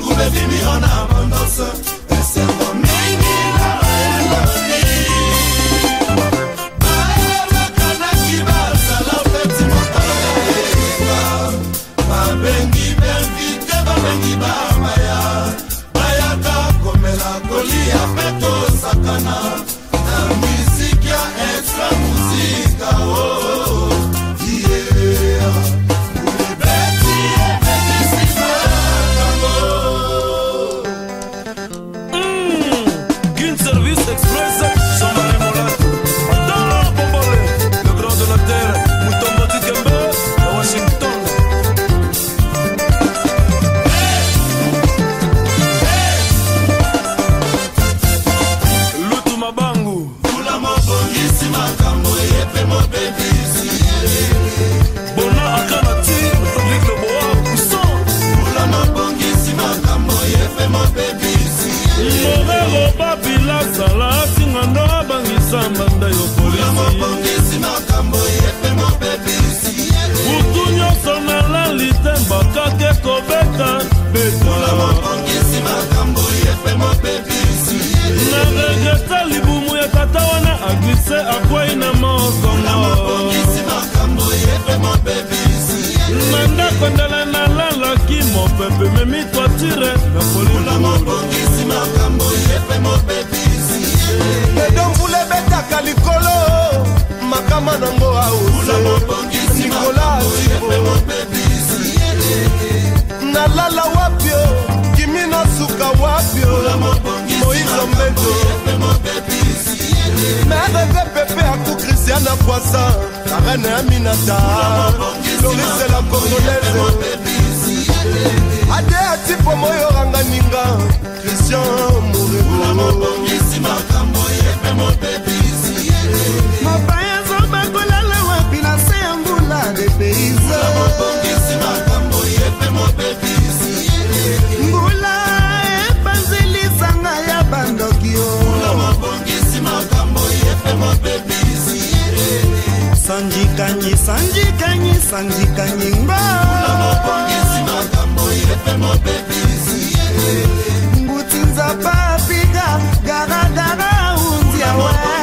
خوبه بی میانم اندازه دستم mbanda yo polisibutu nyonso nalali te mbakake kobeta beta na regrete libumu ya tata wana aglise akwei na mokongo na ndako ndala nalalaki mopepe memi toatire na kolima na poisa la reine aminata lorise la congolaise sanjikanyisa njikanyingba nguti nzapa piga garagara unziawe